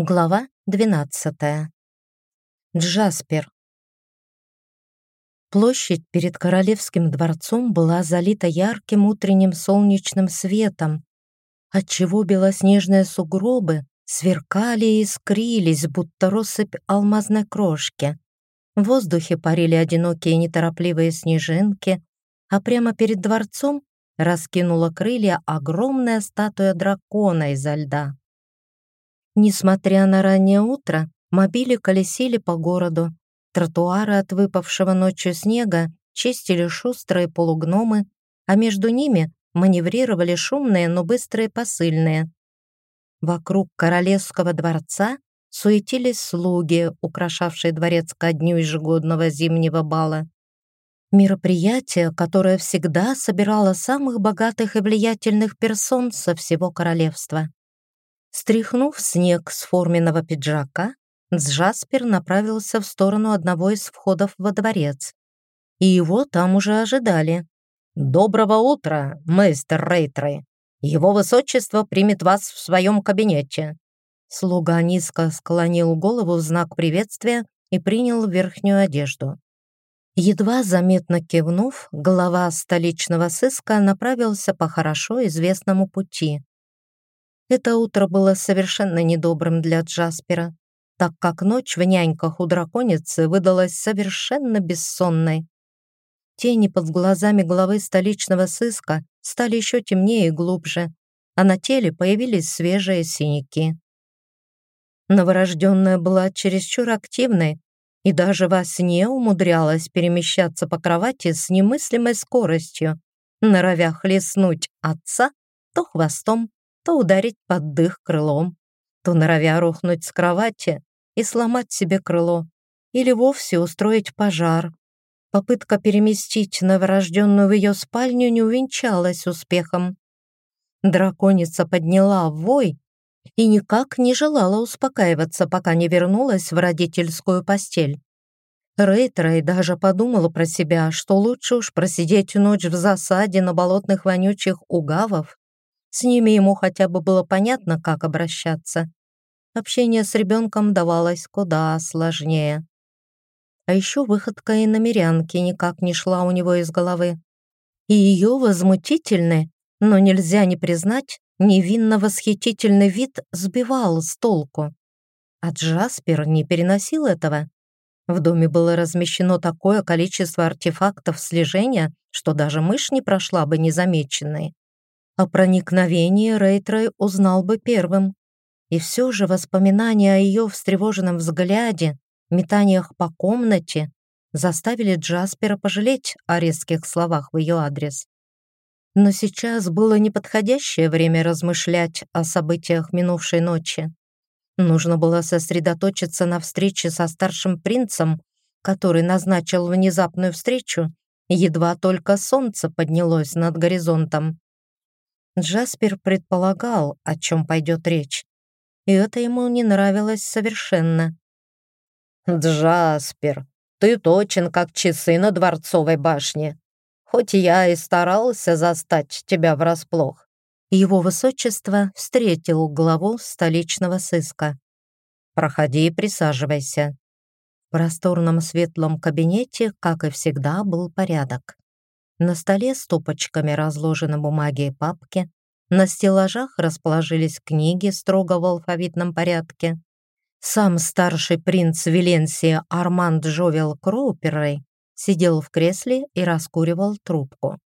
Глава 12. Джаспер. Площадь перед королевским дворцом была залита ярким утренним солнечным светом, отчего белоснежные сугробы сверкали и искрились, будто россыпь алмазной крошки. В воздухе парили одинокие неторопливые снежинки, а прямо перед дворцом раскинула крылья огромная статуя дракона изо льда. Несмотря на раннее утро, мобили колесили по городу. Тротуары от выпавшего ночью снега чистили шустрые полугномы, а между ними маневрировали шумные, но быстрые посыльные. Вокруг королевского дворца суетились слуги, украшавшие дворец ко дню ежегодного зимнего бала. Мероприятие, которое всегда собирало самых богатых и влиятельных персон со всего королевства. Стряхнув снег с форменного пиджака, Джаспер направился в сторону одного из входов во дворец. И его там уже ожидали. «Доброго утра, мистер Рейтрей! Его высочество примет вас в своем кабинете!» Слуга низко склонил голову в знак приветствия и принял верхнюю одежду. Едва заметно кивнув, глава столичного сыска направился по хорошо известному пути. Это утро было совершенно недобрым для Джаспера, так как ночь в няньках у драконицы выдалась совершенно бессонной. Тени под глазами главы столичного сыска стали еще темнее и глубже, а на теле появились свежие синяки. Новорожденная была чересчур активной и даже во сне умудрялась перемещаться по кровати с немыслимой скоростью, норовя хлестнуть отца то хвостом, то ударить под дых крылом, то норовя рухнуть с кровати и сломать себе крыло, или вовсе устроить пожар. Попытка переместить новорожденную в ее спальню не увенчалась успехом. Драконица подняла вой и никак не желала успокаиваться, пока не вернулась в родительскую постель. Рейтрей даже подумала про себя, что лучше уж просидеть ночь в засаде на болотных вонючих угавов, с ними ему хотя бы было понятно, как обращаться. Общение с ребенком давалось куда сложнее. А еще выходка и намерянки никак не шла у него из головы. И ее возмутительный, но нельзя не признать, невинно восхитительный вид сбивал с толку. А Джаспер не переносил этого. В доме было размещено такое количество артефактов слежения, что даже мышь не прошла бы незамеченной. О проникновении Рейтрой узнал бы первым. И все же воспоминания о ее встревоженном взгляде, метаниях по комнате заставили Джаспера пожалеть о резких словах в ее адрес. Но сейчас было неподходящее время размышлять о событиях минувшей ночи. Нужно было сосредоточиться на встрече со старшим принцем, который назначил внезапную встречу, едва только солнце поднялось над горизонтом. Джаспер предполагал, о чем пойдет речь, и это ему не нравилось совершенно. «Джаспер, ты точен, как часы на Дворцовой башне. Хоть я и старался застать тебя врасплох». Его высочество встретил главу столичного сыска. «Проходи и присаживайся». В просторном светлом кабинете, как и всегда, был порядок. На столе стопочками разложены бумаги и папки. На стеллажах расположились книги строго в алфавитном порядке. Сам старший принц Виленсия Арманд Жовел Кроуперрей сидел в кресле и раскуривал трубку.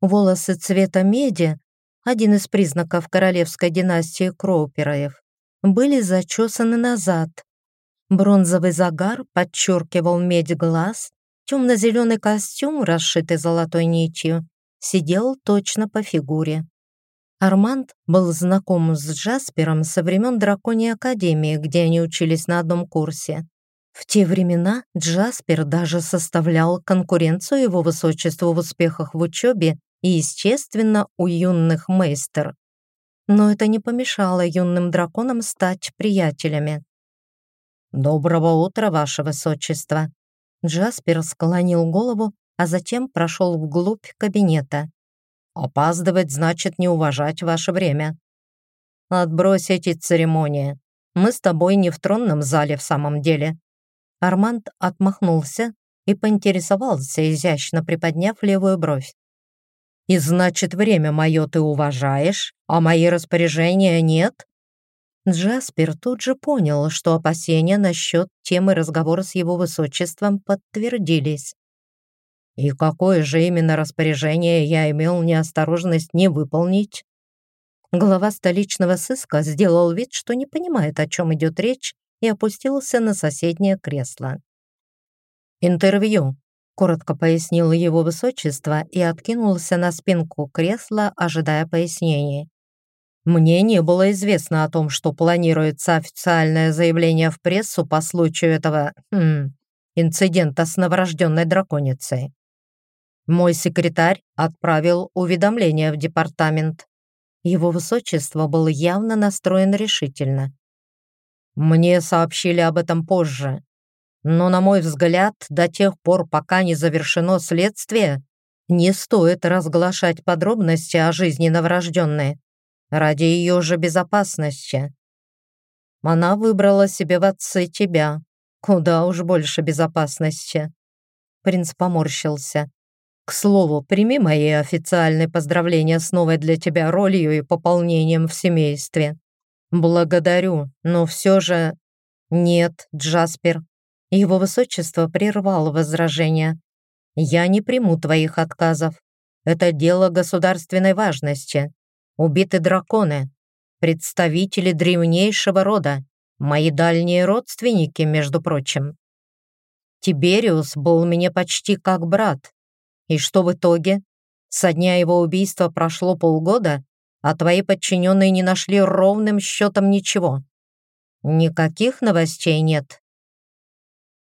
Волосы цвета меди, один из признаков королевской династии Кроупероев, были зачесаны назад. Бронзовый загар подчеркивал медь глаз, Темно-зеленый костюм, расшитый золотой нитью, сидел точно по фигуре. Арманд был знаком с Джаспером со времен Драконьей Академии, где они учились на одном курсе. В те времена Джаспер даже составлял конкуренцию его высочеству в успехах в учебе и, естественно, у юных мейстер. Но это не помешало юным драконам стать приятелями. «Доброго утра, ваше высочество!» Джаспер склонил голову, а затем прошел вглубь кабинета. «Опаздывать значит не уважать ваше время. Отбрось эти церемонии. Мы с тобой не в тронном зале в самом деле». Арманд отмахнулся и поинтересовался, изящно приподняв левую бровь. «И значит, время мое ты уважаешь, а мои распоряжения нет?» Джаспер тут же понял, что опасения насчет темы разговора с его высочеством подтвердились. «И какое же именно распоряжение я имел неосторожность не выполнить?» Глава столичного сыска сделал вид, что не понимает, о чем идет речь, и опустился на соседнее кресло. «Интервью», — коротко пояснил его высочество и откинулся на спинку кресла, ожидая пояснений. Мне не было известно о том, что планируется официальное заявление в прессу по случаю этого хм, инцидента с новорожденной драконицей. Мой секретарь отправил уведомление в департамент. Его высочество был явно настроен решительно. Мне сообщили об этом позже. Но, на мой взгляд, до тех пор, пока не завершено следствие, не стоит разглашать подробности о жизни новорожденной ради ее же безопасности. Она выбрала себе в отцы тебя. Куда уж больше безопасности. Принц поморщился. К слову, прими мои официальные поздравления с новой для тебя ролью и пополнением в семействе. Благодарю, но все же... Нет, Джаспер. Его высочество прервало возражение. Я не приму твоих отказов. Это дело государственной важности. Убиты драконы, представители древнейшего рода, мои дальние родственники, между прочим. Тибериус был мне почти как брат. И что в итоге? Со дня его убийства прошло полгода, а твои подчиненные не нашли ровным счетом ничего. Никаких новостей нет.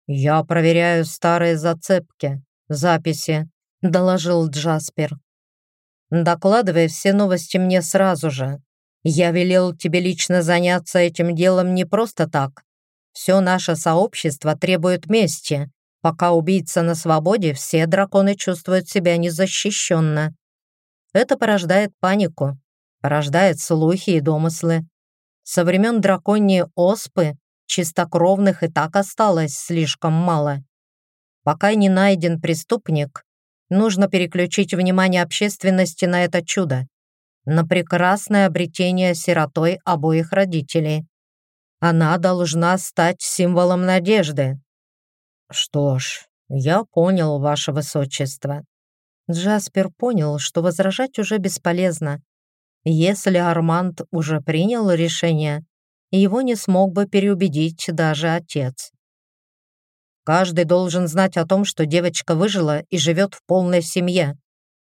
«Я проверяю старые зацепки, записи», — доложил Джаспер. Докладывай все новости мне сразу же. Я велел тебе лично заняться этим делом не просто так. Все наше сообщество требует мести. Пока убийца на свободе, все драконы чувствуют себя незащищенно. Это порождает панику, порождает слухи и домыслы. Со времен драконьей оспы чистокровных и так осталось слишком мало. Пока не найден преступник, Нужно переключить внимание общественности на это чудо, на прекрасное обретение сиротой обоих родителей. Она должна стать символом надежды. Что ж, я понял, ваше высочество. Джаспер понял, что возражать уже бесполезно. Если Арманд уже принял решение, его не смог бы переубедить даже отец. Каждый должен знать о том, что девочка выжила и живет в полной семье,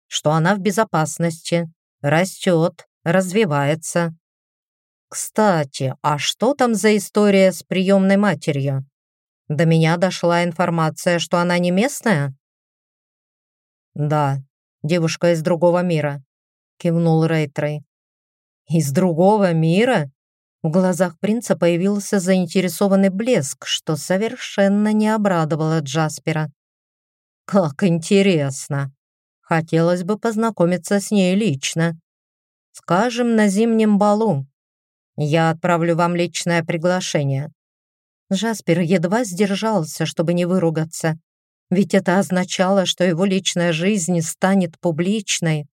что она в безопасности, растет, развивается. Кстати, а что там за история с приемной матерью? До меня дошла информация, что она не местная? Да, девушка из другого мира, кивнул Рейтрей. Из другого мира? В глазах принца появился заинтересованный блеск, что совершенно не обрадовало Джаспера. «Как интересно! Хотелось бы познакомиться с ней лично. Скажем, на зимнем балу. Я отправлю вам личное приглашение». Джаспер едва сдержался, чтобы не выругаться, ведь это означало, что его личная жизнь станет публичной.